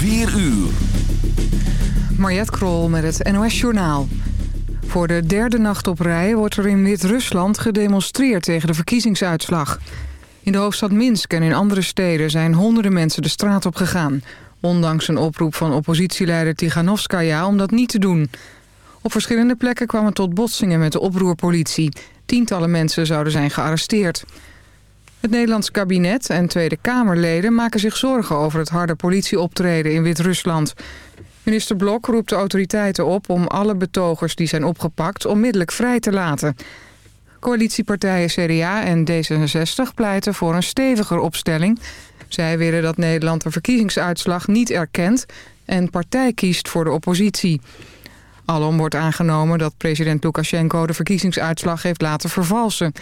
4 uur. Mariette Krol met het NOS Journaal. Voor de derde nacht op rij wordt er in Wit-Rusland gedemonstreerd tegen de verkiezingsuitslag. In de hoofdstad Minsk en in andere steden zijn honderden mensen de straat op gegaan. Ondanks een oproep van oppositieleider Tiganovskaya om dat niet te doen. Op verschillende plekken kwamen tot botsingen met de oproerpolitie. Tientallen mensen zouden zijn gearresteerd. Het Nederlands kabinet en Tweede Kamerleden maken zich zorgen over het harde politieoptreden in Wit-Rusland. Minister Blok roept de autoriteiten op om alle betogers die zijn opgepakt onmiddellijk vrij te laten. Coalitiepartijen CDA en D66 pleiten voor een steviger opstelling. Zij willen dat Nederland de verkiezingsuitslag niet erkent en partij kiest voor de oppositie. Alom wordt aangenomen dat president Lukashenko de verkiezingsuitslag heeft laten vervalsen.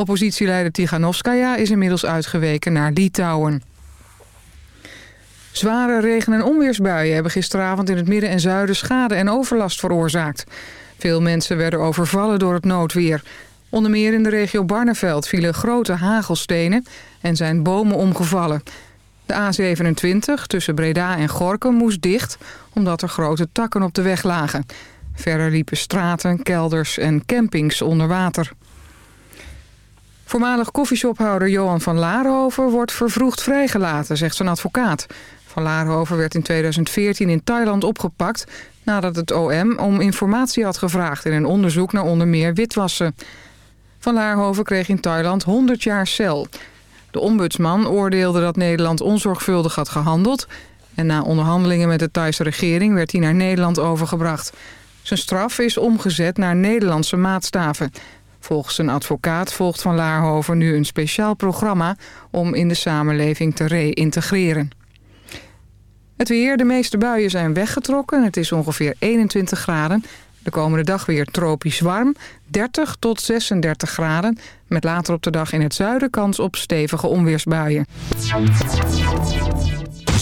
Oppositieleider Tiganovskaya is inmiddels uitgeweken naar Litouwen. Zware regen- en onweersbuien hebben gisteravond in het midden en zuiden schade en overlast veroorzaakt. Veel mensen werden overvallen door het noodweer. Onder meer in de regio Barneveld vielen grote hagelstenen en zijn bomen omgevallen. De A27 tussen Breda en Gorkum moest dicht omdat er grote takken op de weg lagen. Verder liepen straten, kelders en campings onder water. Voormalig koffieshophouder Johan van Laarhoven wordt vervroegd vrijgelaten, zegt zijn advocaat. Van Laarhoven werd in 2014 in Thailand opgepakt... nadat het OM om informatie had gevraagd in een onderzoek naar onder meer witwassen. Van Laarhoven kreeg in Thailand 100 jaar cel. De ombudsman oordeelde dat Nederland onzorgvuldig had gehandeld... en na onderhandelingen met de Thaise regering werd hij naar Nederland overgebracht. Zijn straf is omgezet naar Nederlandse maatstaven... Volgens een advocaat volgt Van Laarhoven nu een speciaal programma... om in de samenleving te reïntegreren. Het weer, de meeste buien zijn weggetrokken. Het is ongeveer 21 graden. De komende dag weer tropisch warm. 30 tot 36 graden. Met later op de dag in het zuiden kans op stevige onweersbuien.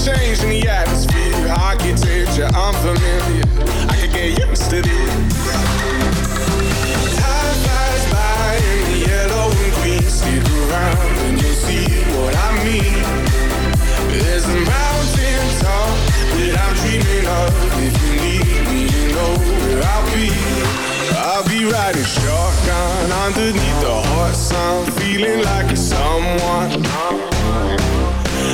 Ain't changing the atmosphere, architecture unfamiliar. I could get used to this. Time flies by in the yellow and green. Stick around and you'll see what I mean. There's a mountain top that I'm dreaming of. If you need me, you know where I'll be. I'll be riding shotgun underneath the hot sun, feeling like a someone.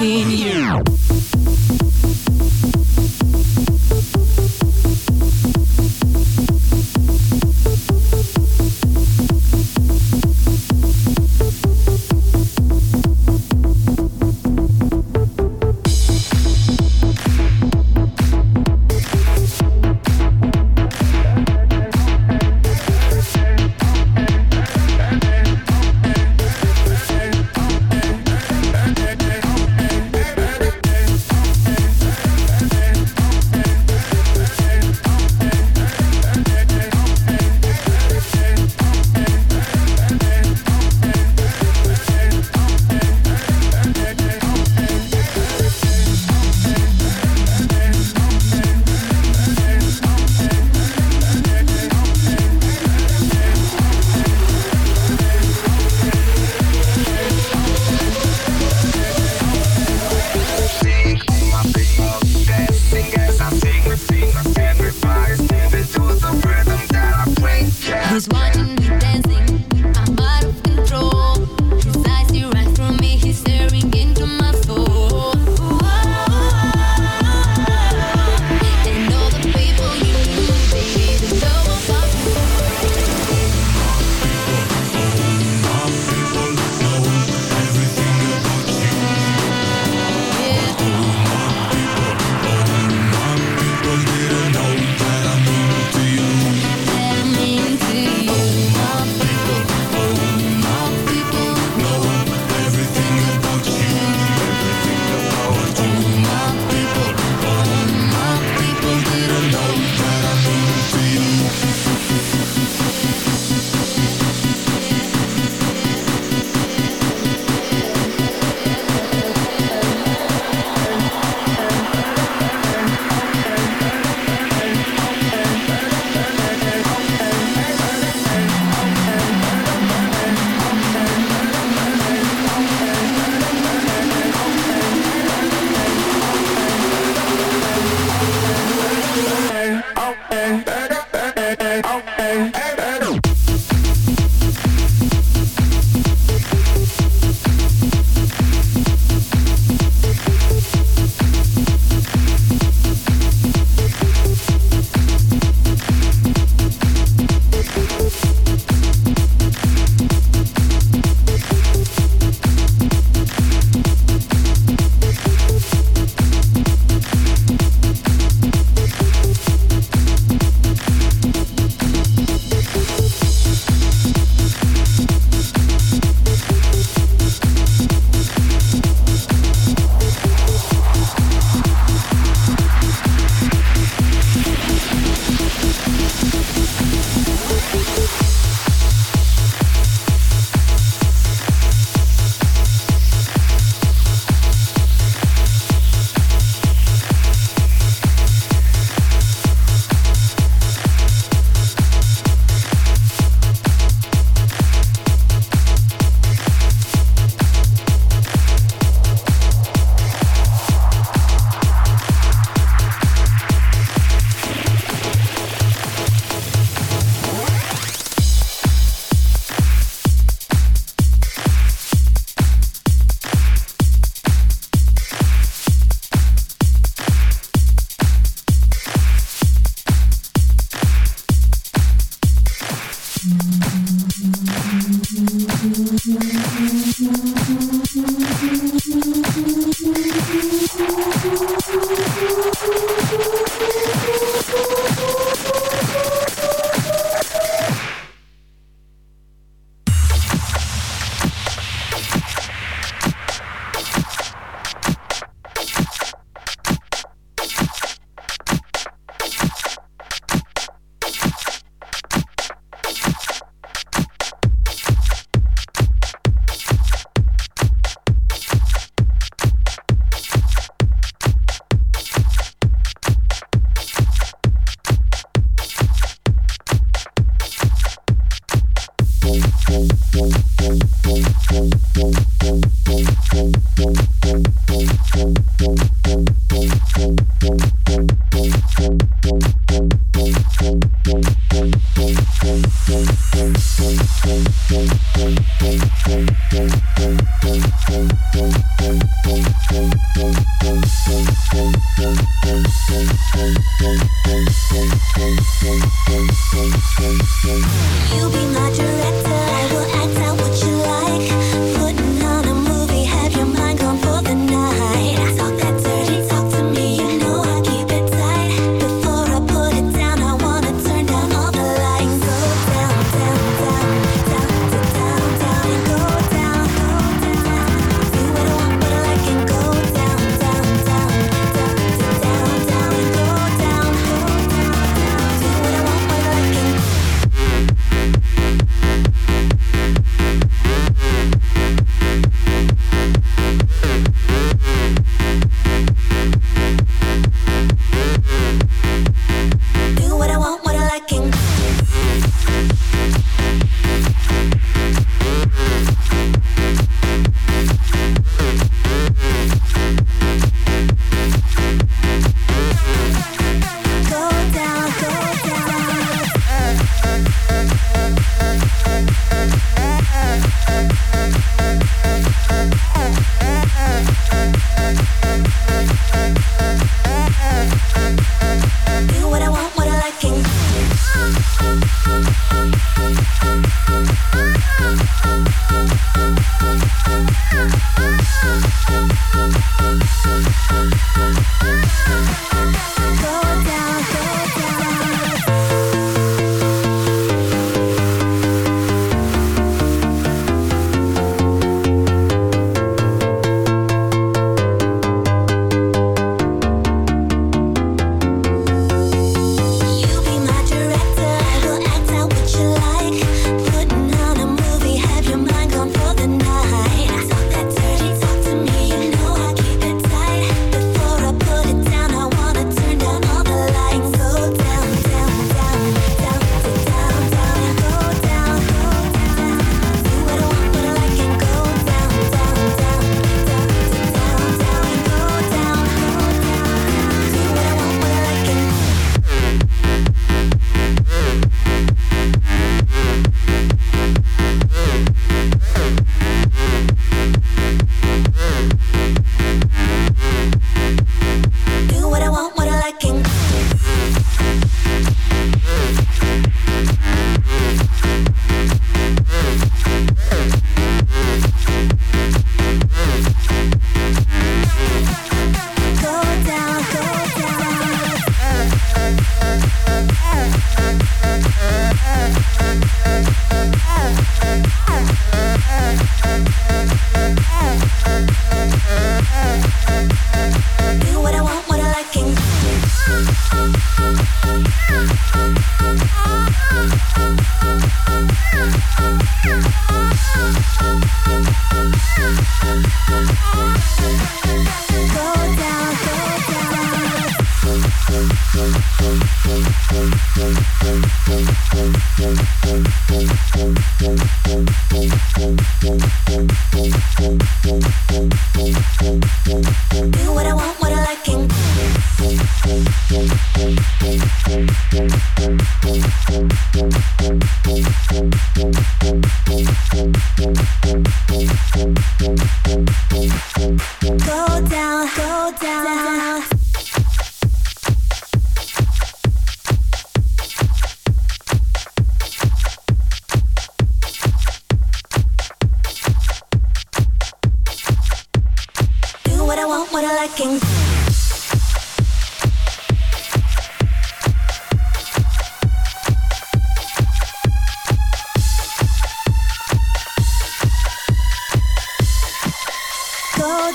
In years.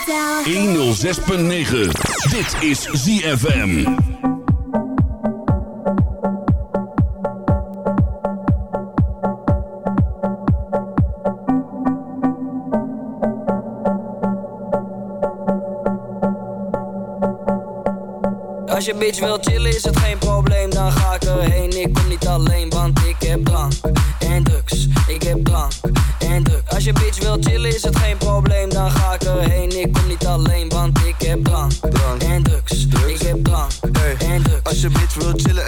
106.9. Dit is ZFM. Als je bitch wil chillen is het geen probleem, dan ga ik erheen. Ik kom niet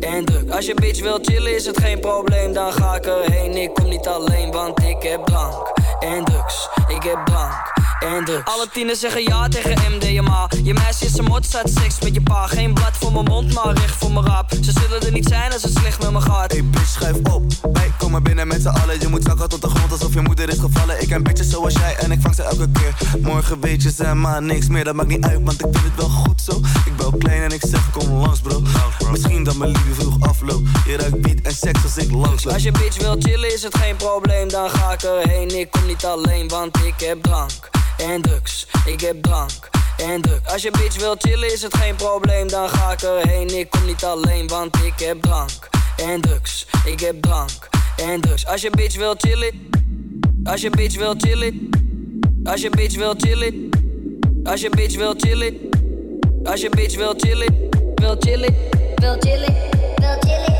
en. Als je bitch wil chillen, is het geen probleem, dan ga ik erheen. Ik kom niet alleen, want ik heb drank en drugs. Ik heb drank en drugs. Alle tieners zeggen ja tegen MDMA. Je meisje is een mot, staat seks met je pa. Geen blad voor mijn mond, maar recht voor mijn rap. Ze zullen er niet zijn als het slecht met me gaat. Hey bitch, schuif op. Binnen met z'n allen. Je moet zakken tot de grond alsof je moeder is gevallen. Ik ken bitches zoals jij en ik vang ze elke keer. Morgen weet je ze maar niks meer, dat maakt niet uit, want ik vind het wel goed zo. Ik ben klein en ik zeg kom langs bro. Misschien dat mijn liefde vroeg afloopt. Je ruikt beat en seks als ik langs loop. Als je bitch wil chillen is het geen probleem, dan ga ik erheen. Ik kom niet alleen, want ik heb drank en drugs. Ik heb drank en drugs. Als je bitch wil chillen is het geen probleem, dan ga ik erheen. Ik kom niet alleen, want ik heb drank en drugs. Ik heb drank en drugs. Als je bitch wil chillen, als je bitch wil chillen, als je bitch wil chillen, als je bitch wil chillen, als je bitch wil chillen, wil chillen, wil chillen, wil chillen.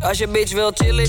Als je bitch wil chillen.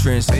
entrance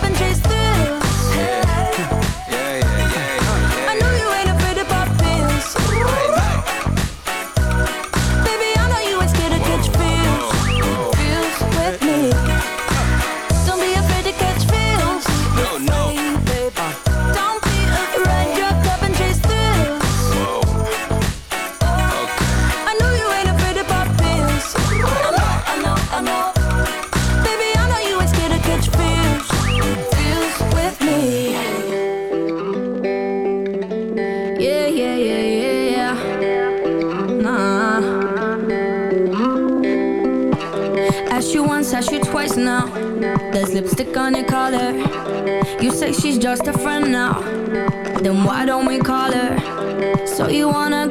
wanna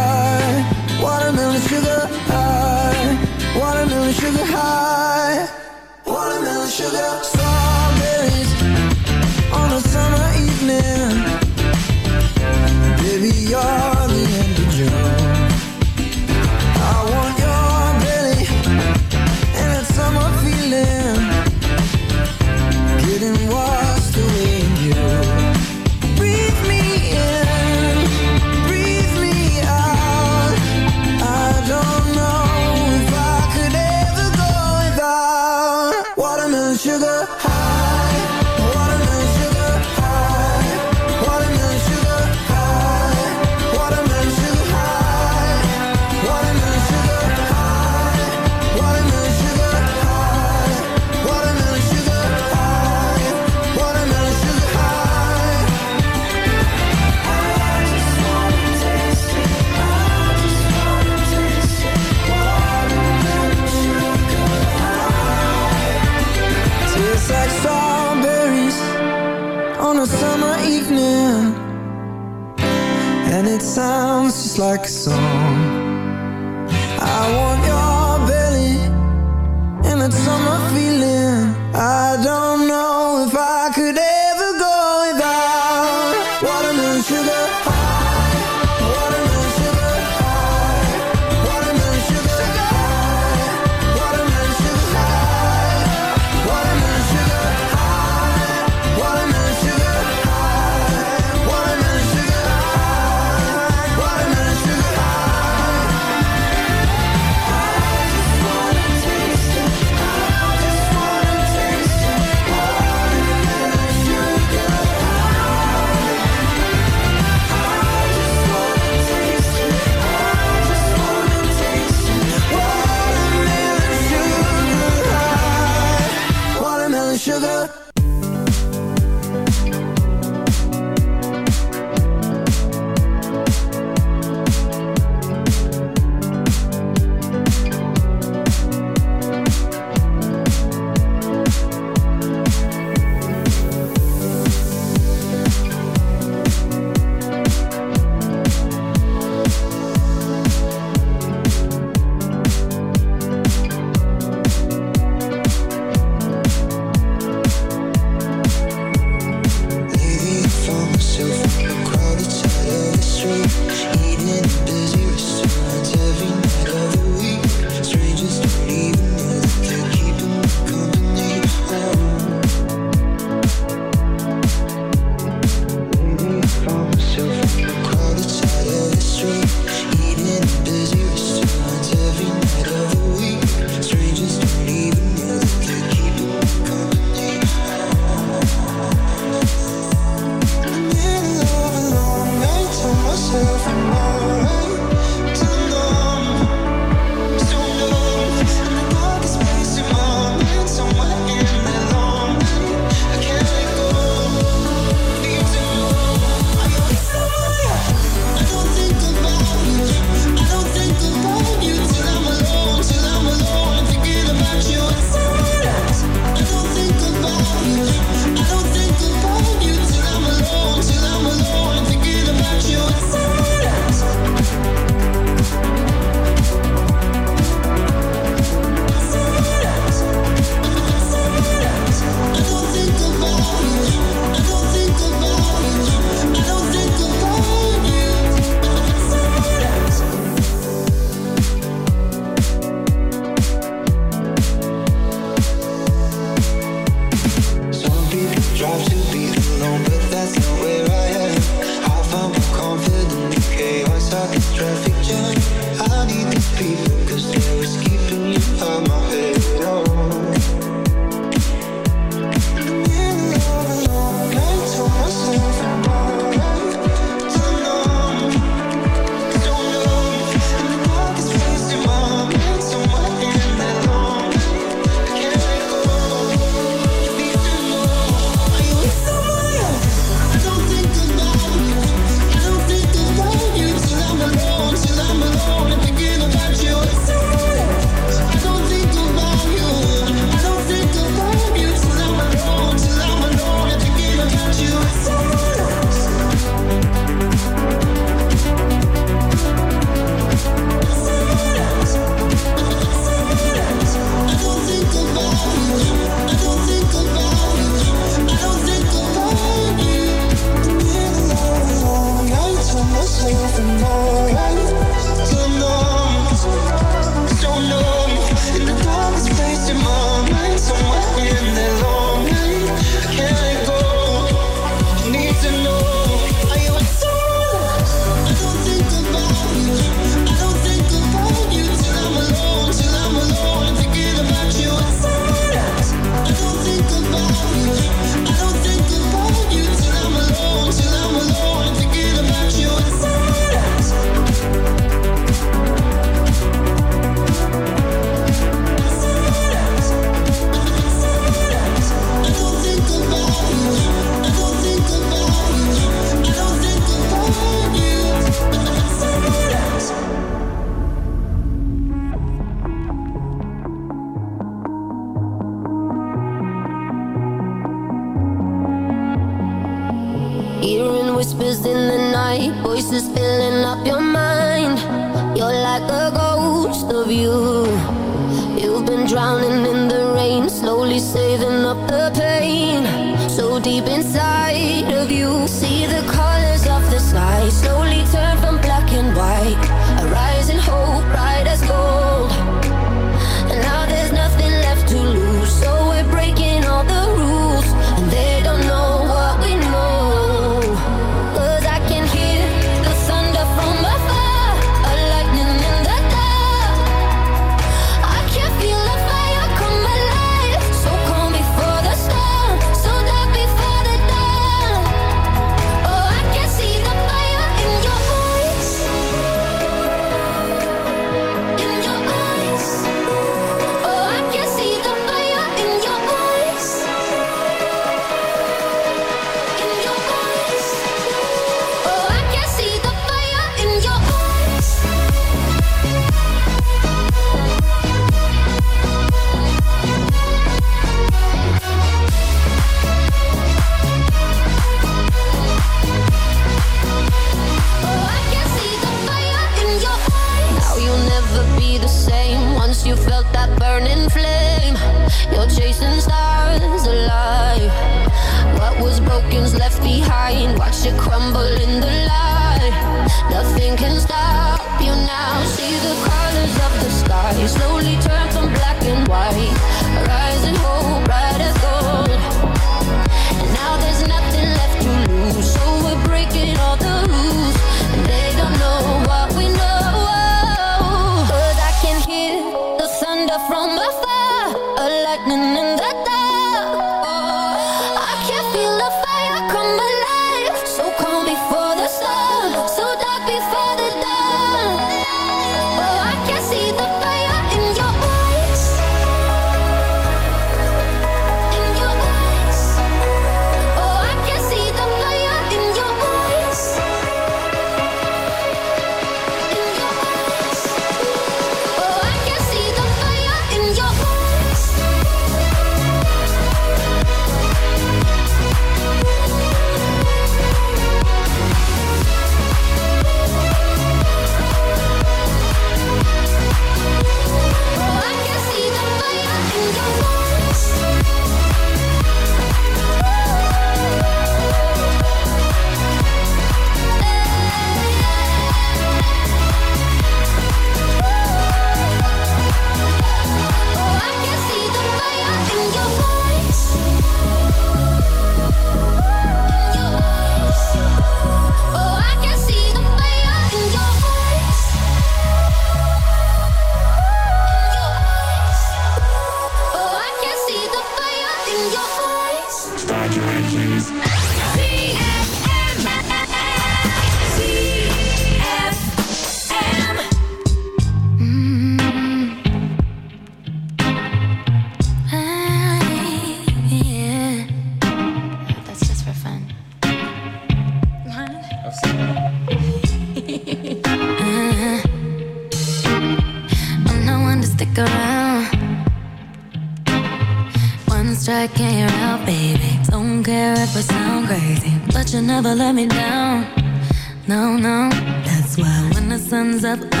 love